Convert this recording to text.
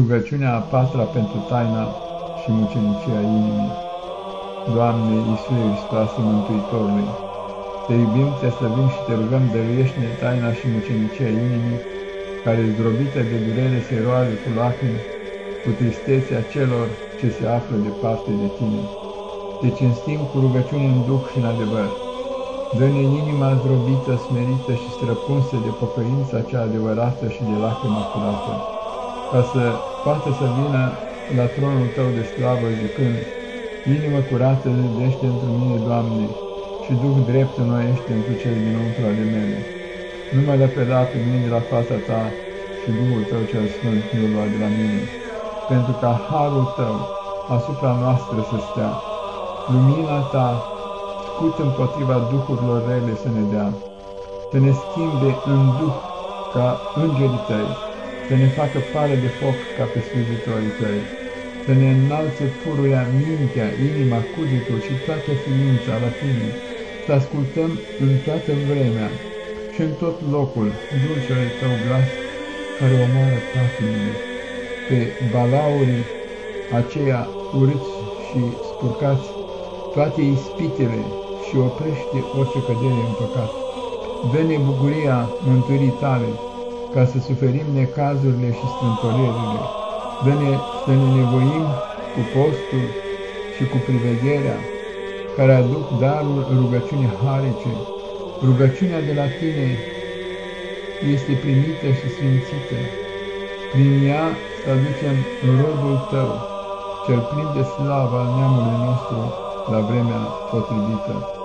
Rugăciunea a patra pentru taina și mucenicia inimii. Doamne Iisuse Hristoase Mântuitorului, Te iubim, Te slăbim și Te rugăm, dăruiește-ne taina și mucenicia inimii, care zdrobită de durere se roade cu lacrimi, cu tristețea celor ce se află departe de Tine. Te cinstim cu rugăciuni în duh și în adevăr. Dă-ne inima zdrobită, smerită și străpunsă de pocăința cea adevărată și de lacrima curată ca să poată să vină la tronul Tău de slavă zicând, Inimă curată nădește într mine, Doamne, și Duh drept înnoiește întru cele dinăuntru ale mele. Nu mă lepeda pe mine de la fața Ta și Duhul Tău cel Sfânt nu lua de la mine, pentru ca harul Tău asupra noastră să stea, lumina Ta scut împotriva duhurilor rele să ne dea, să ne schimbe în Duh ca îngerii Tăi, să ne facă pare de foc ca pe slujitorii tăi, să ne înalțe pururea mintea, inima, cugetul și toată ființa la tine, să ascultăm în toată vremea și în tot locul dulcele tău glas care omoară patimile, pe balaurii aceia urâți și spurcați toate ispitele și oprește orice cădere în păcat. Dă-ne bucuria mântuirii tale, ca să suferim necazurile și strântolirile. Dă-ne să ne nevoim cu postul și cu privegherea, care aduc darul rugăciunii harice. Rugăciunea de la tine este primită și sfințită. Prin ea să aducem rodul tău, cel plin de slavă al neamului nostru, la vremea potrivită.